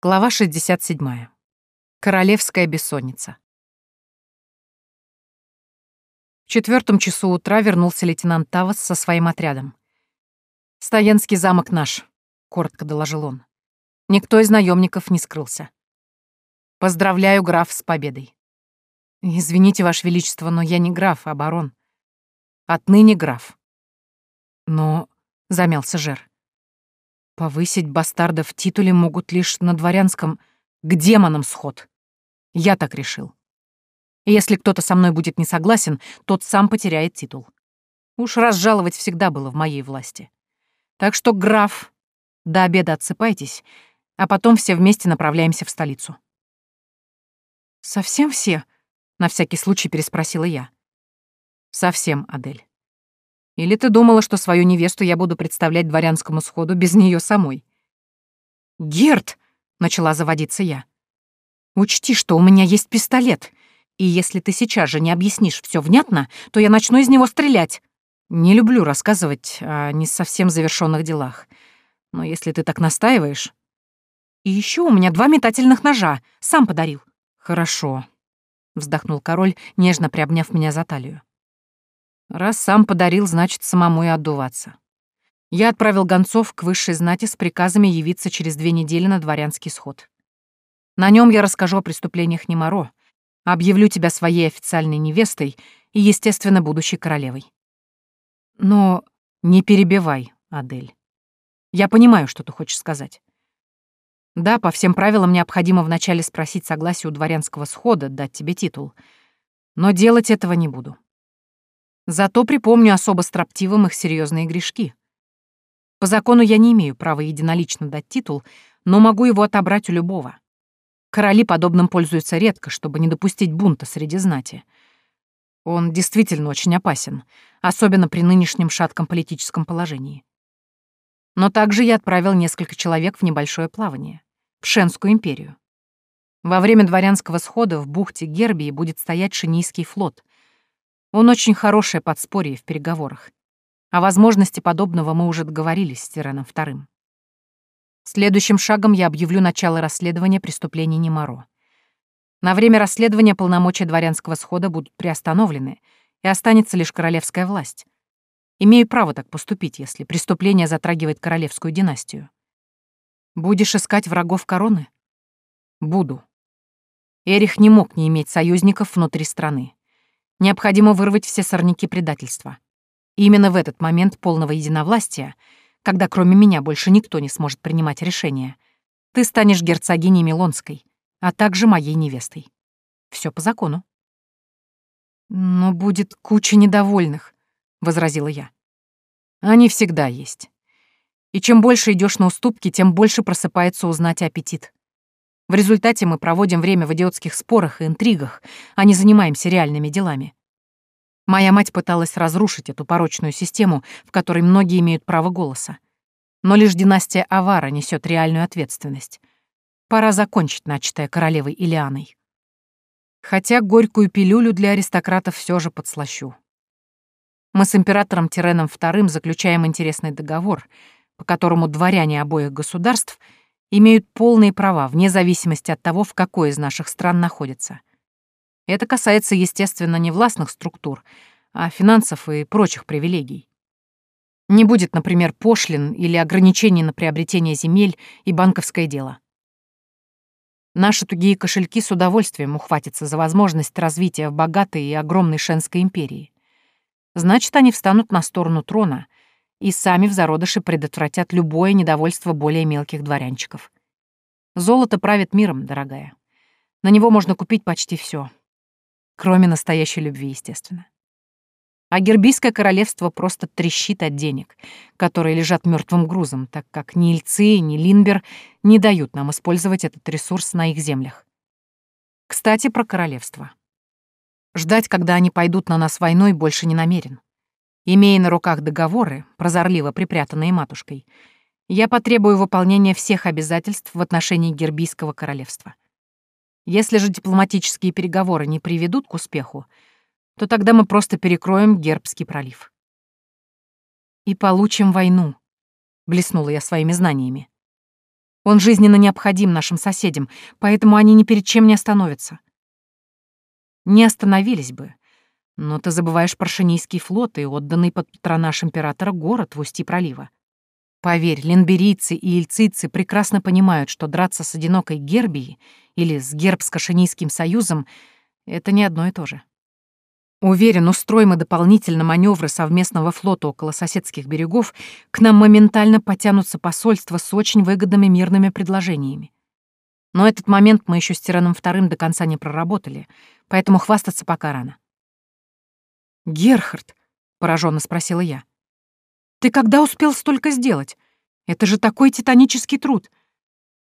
Глава 67. Королевская бессонница. В четвертом часу утра вернулся лейтенант Тавас со своим отрядом. «Стоянский замок наш», — коротко доложил он. Никто из наемников не скрылся. «Поздравляю, граф, с победой». «Извините, Ваше Величество, но я не граф, а барон». «Отныне граф». «Но...» — замялся Жер. Повысить бастарда в титуле могут лишь на дворянском «к демонам сход». Я так решил. Если кто-то со мной будет не согласен, тот сам потеряет титул. Уж разжаловать всегда было в моей власти. Так что, граф, до обеда отсыпайтесь, а потом все вместе направляемся в столицу. «Совсем все?» — на всякий случай переспросила я. «Совсем, Адель. Или ты думала, что свою невесту я буду представлять дворянскому сходу без нее самой? Герт, начала заводиться я. Учти, что у меня есть пистолет, и если ты сейчас же не объяснишь все внятно, то я начну из него стрелять. Не люблю рассказывать о не совсем завершенных делах. Но если ты так настаиваешь... И еще у меня два метательных ножа. Сам подарил. Хорошо. Вздохнул король, нежно приобняв меня за талию. Раз сам подарил, значит, самому и отдуваться. Я отправил гонцов к высшей знати с приказами явиться через две недели на дворянский сход. На нем я расскажу о преступлениях Немаро, объявлю тебя своей официальной невестой и, естественно, будущей королевой. Но не перебивай, Адель. Я понимаю, что ты хочешь сказать. Да, по всем правилам необходимо вначале спросить согласие у дворянского схода, дать тебе титул. Но делать этого не буду. Зато припомню особо строптивым их серьезные грешки. По закону я не имею права единолично дать титул, но могу его отобрать у любого. Короли подобным пользуются редко, чтобы не допустить бунта среди знати. Он действительно очень опасен, особенно при нынешнем шатком политическом положении. Но также я отправил несколько человек в небольшое плавание, в Шенскую империю. Во время дворянского схода в бухте Гербии будет стоять Шинийский флот, он очень хорошее подспорье в переговорах. О возможности подобного мы уже договорились с Тиреном Вторым. Следующим шагом я объявлю начало расследования преступлений Немаро. На время расследования полномочия дворянского схода будут приостановлены, и останется лишь королевская власть. Имею право так поступить, если преступление затрагивает королевскую династию. Будешь искать врагов короны? Буду. Эрих не мог не иметь союзников внутри страны. Необходимо вырвать все сорняки предательства. И именно в этот момент полного единовластия, когда кроме меня больше никто не сможет принимать решения, ты станешь герцогиней Милонской, а также моей невестой. Все по закону. «Но будет куча недовольных», — возразила я. «Они всегда есть. И чем больше идешь на уступки, тем больше просыпается узнать аппетит. В результате мы проводим время в идиотских спорах и интригах, а не занимаемся реальными делами. Моя мать пыталась разрушить эту порочную систему, в которой многие имеют право голоса. Но лишь династия Авара несет реальную ответственность. Пора закончить начатое королевой Илианой. Хотя горькую пилюлю для аристократов все же подслащу. Мы с императором Тиреном II заключаем интересный договор, по которому дворяне обоих государств — имеют полные права, вне зависимости от того, в какой из наших стран находятся. Это касается, естественно, не властных структур, а финансов и прочих привилегий. Не будет, например, пошлин или ограничений на приобретение земель и банковское дело. Наши тугие кошельки с удовольствием ухватятся за возможность развития в богатой и огромной Шенской империи. Значит, они встанут на сторону трона — и сами в зародыше предотвратят любое недовольство более мелких дворянчиков. Золото правит миром, дорогая. На него можно купить почти все, Кроме настоящей любви, естественно. А Гербийское королевство просто трещит от денег, которые лежат мертвым грузом, так как ни Ильцы, ни Линбер не дают нам использовать этот ресурс на их землях. Кстати, про королевство. Ждать, когда они пойдут на нас войной, больше не намерен. Имея на руках договоры, прозорливо припрятанные матушкой, я потребую выполнения всех обязательств в отношении Гербийского королевства. Если же дипломатические переговоры не приведут к успеху, то тогда мы просто перекроем Гербский пролив. «И получим войну», — блеснула я своими знаниями. Он жизненно необходим нашим соседям, поэтому они ни перед чем не остановятся. Не остановились бы. Но ты забываешь про Шенийский флот и отданный под патронаж императора город в устье пролива. Поверь, ленберийцы и ильцийцы прекрасно понимают, что драться с одинокой Гербией или с Гербско-Шенийским союзом — это не одно и то же. Уверен, устроим мы дополнительно маневры совместного флота около соседских берегов, к нам моментально потянутся посольства с очень выгодными мирными предложениями. Но этот момент мы еще с Тираном Вторым до конца не проработали, поэтому хвастаться пока рано. «Герхард», — пораженно спросила я, — «ты когда успел столько сделать? Это же такой титанический труд.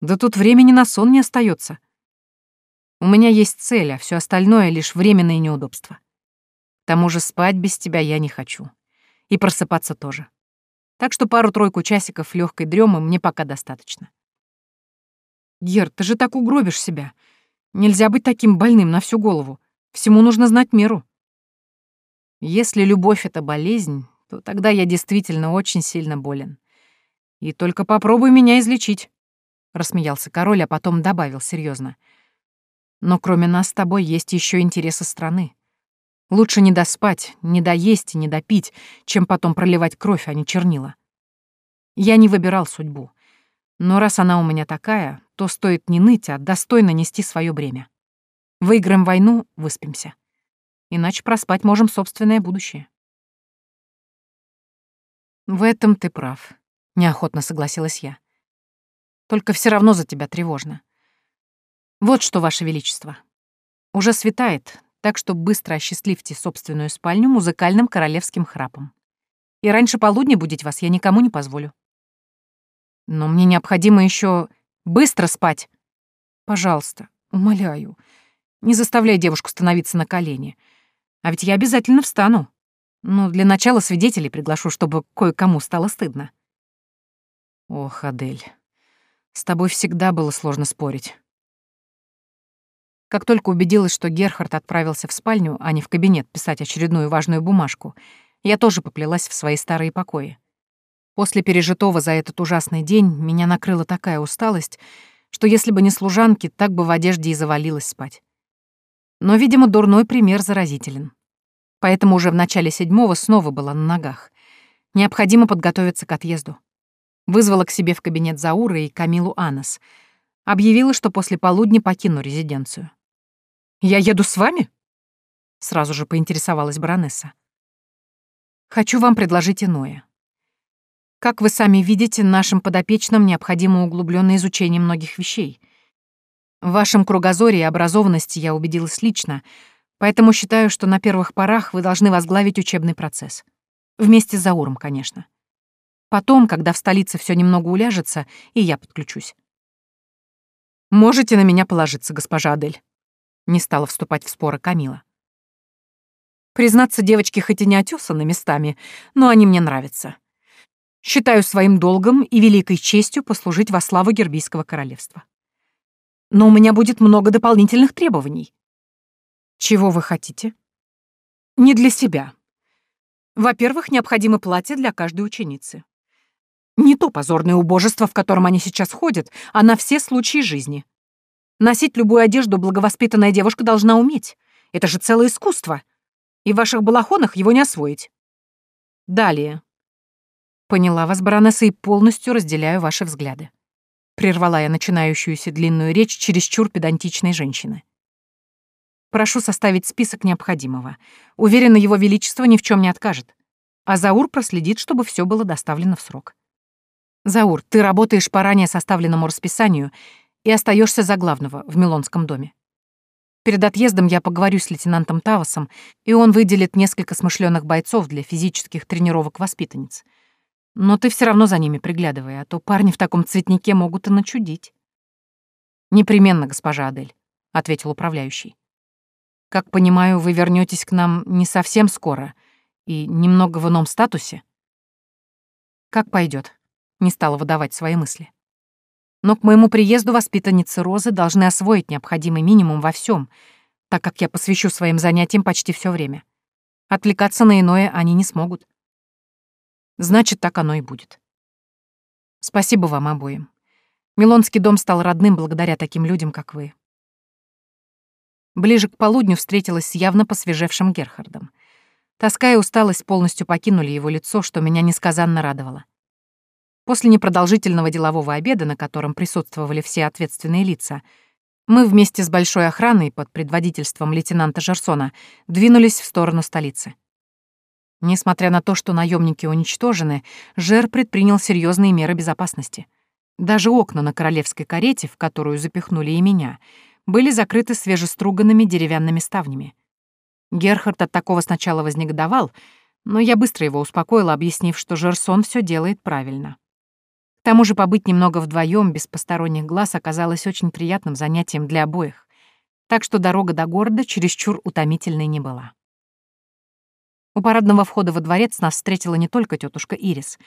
Да тут времени на сон не остается. У меня есть цель, а все остальное — лишь временные неудобства». К тому же спать без тебя я не хочу. И просыпаться тоже. Так что пару-тройку часиков легкой дремы мне пока достаточно. Гер, ты же так угробишь себя. Нельзя быть таким больным на всю голову. Всему нужно знать меру. Если любовь — это болезнь, то тогда я действительно очень сильно болен. И только попробуй меня излечить. Рассмеялся король, а потом добавил серьезно. Но кроме нас с тобой есть еще интересы страны. Лучше не доспать, не доесть и не допить, чем потом проливать кровь, а не чернила. Я не выбирал судьбу. Но раз она у меня такая, то стоит не ныть, а достойно нести свое бремя. Выиграем войну — выспимся. Иначе проспать можем собственное будущее. В этом ты прав, — неохотно согласилась я. Только все равно за тебя тревожно. Вот что, Ваше Величество. Уже светает, так что быстро осчастливьте собственную спальню музыкальным королевским храпом. И раньше полудня будить вас я никому не позволю. Но мне необходимо еще быстро спать. Пожалуйста, умоляю, не заставляй девушку становиться на колени. А ведь я обязательно встану. Но для начала свидетелей приглашу, чтобы кое-кому стало стыдно. Ох, Адель, с тобой всегда было сложно спорить. Как только убедилась, что Герхард отправился в спальню, а не в кабинет писать очередную важную бумажку, я тоже поплелась в свои старые покои. После пережитого за этот ужасный день меня накрыла такая усталость, что если бы не служанки, так бы в одежде и завалилась спать. Но, видимо, дурной пример заразителен. Поэтому уже в начале седьмого снова была на ногах. Необходимо подготовиться к отъезду. Вызвала к себе в кабинет Заура и Камилу Анас. Объявила, что после полудня покину резиденцию. «Я еду с вами?» Сразу же поинтересовалась баронесса. «Хочу вам предложить иное. Как вы сами видите, нашим подопечным необходимо углубленное изучение многих вещей. В вашем кругозоре и образованности я убедилась лично, поэтому считаю, что на первых порах вы должны возглавить учебный процесс. Вместе с Зауром, конечно. Потом, когда в столице все немного уляжется, и я подключусь. Можете на меня положиться, госпожа Адель. Не стала вступать в споры Камила. Признаться, девочки хоть и не отёсаны местами, но они мне нравятся. Считаю своим долгом и великой честью послужить во славу Гербийского королевства. Но у меня будет много дополнительных требований. Чего вы хотите? Не для себя. Во-первых, необходимо платье для каждой ученицы. Не то позорное убожество, в котором они сейчас ходят, а на все случаи жизни. Носить любую одежду благовоспитанная девушка должна уметь. Это же целое искусство. И в ваших балахонах его не освоить. Далее. Поняла вас, баронесса, и полностью разделяю ваши взгляды. Прервала я начинающуюся длинную речь чересчур педантичной женщины. Прошу составить список необходимого. Уверена, его величество ни в чем не откажет. А Заур проследит, чтобы все было доставлено в срок. Заур, ты работаешь по ранее составленному расписанию и остаешься за главного в Милонском доме. Перед отъездом я поговорю с лейтенантом Тавасом, и он выделит несколько смышленых бойцов для физических тренировок воспитанниц. Но ты все равно за ними приглядывай, а то парни в таком цветнике могут и начудить. «Непременно, госпожа Адель», — ответил управляющий. «Как понимаю, вы вернетесь к нам не совсем скоро и немного в ином статусе?» «Как пойдет, не стала выдавать свои мысли. Но к моему приезду воспитанницы Розы должны освоить необходимый минимум во всем, так как я посвящу своим занятиям почти все время. Отвлекаться на иное они не смогут. Значит, так оно и будет. Спасибо вам обоим. Милонский дом стал родным благодаря таким людям, как вы. Ближе к полудню встретилась с явно посвежевшим Герхардом. Тоска и усталость полностью покинули его лицо, что меня несказанно радовало. После непродолжительного делового обеда, на котором присутствовали все ответственные лица, мы вместе с большой охраной под предводительством лейтенанта Жерсона двинулись в сторону столицы. Несмотря на то, что наемники уничтожены, Жер предпринял серьезные меры безопасности. Даже окна на королевской карете, в которую запихнули и меня, были закрыты свежеструганными деревянными ставнями. Герхард от такого сначала вознегодовал, но я быстро его успокоила, объяснив, что Жерсон все делает правильно. К тому же побыть немного вдвоем без посторонних глаз оказалось очень приятным занятием для обоих, так что дорога до города чересчур утомительной не была. У парадного входа во дворец нас встретила не только тетушка Ирис.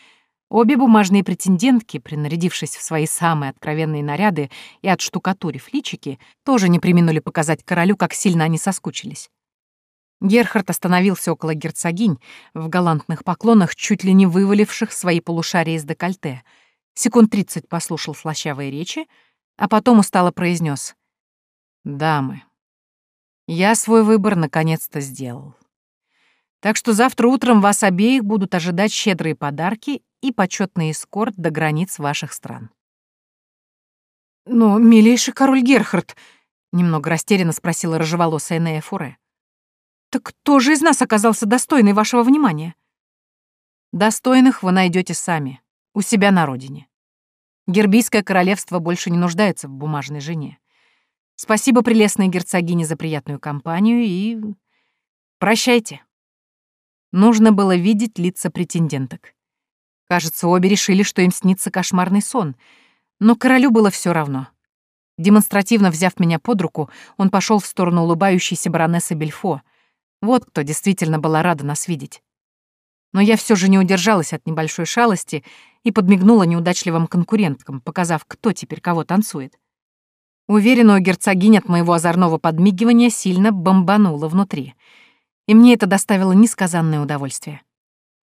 Обе бумажные претендентки, принарядившись в свои самые откровенные наряды и отштукатурив личики, тоже не приминули показать королю, как сильно они соскучились. Герхард остановился около герцогинь, в галантных поклонах, чуть ли не вываливших свои полушария из декольте — секунд тридцать послушал слащавые речи, а потом устало произнес: «Дамы, я свой выбор наконец-то сделал. Так что завтра утром вас обеих будут ожидать щедрые подарки и почетный эскорт до границ ваших стран». «Но, милейший король Герхард», — немного растерянно спросила рыжеволосая Нея Фуре, «так кто же из нас оказался достойный вашего внимания?» «Достойных вы найдете сами», у себя на родине. Гербийское королевство больше не нуждается в бумажной жене. Спасибо прелестной герцогине за приятную компанию и... Прощайте. Нужно было видеть лица претенденток. Кажется, обе решили, что им снится кошмарный сон, но королю было все равно. Демонстративно взяв меня под руку, он пошел в сторону улыбающейся баронессы Бельфо. Вот кто действительно была рада нас видеть но я все же не удержалась от небольшой шалости и подмигнула неудачливым конкуренткам, показав, кто теперь кого танцует. Уверена, у герцогинь от моего озорного подмигивания сильно бомбануло внутри, и мне это доставило несказанное удовольствие.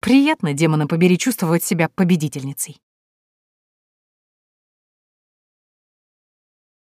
Приятно, демона побери, чувствовать себя победительницей.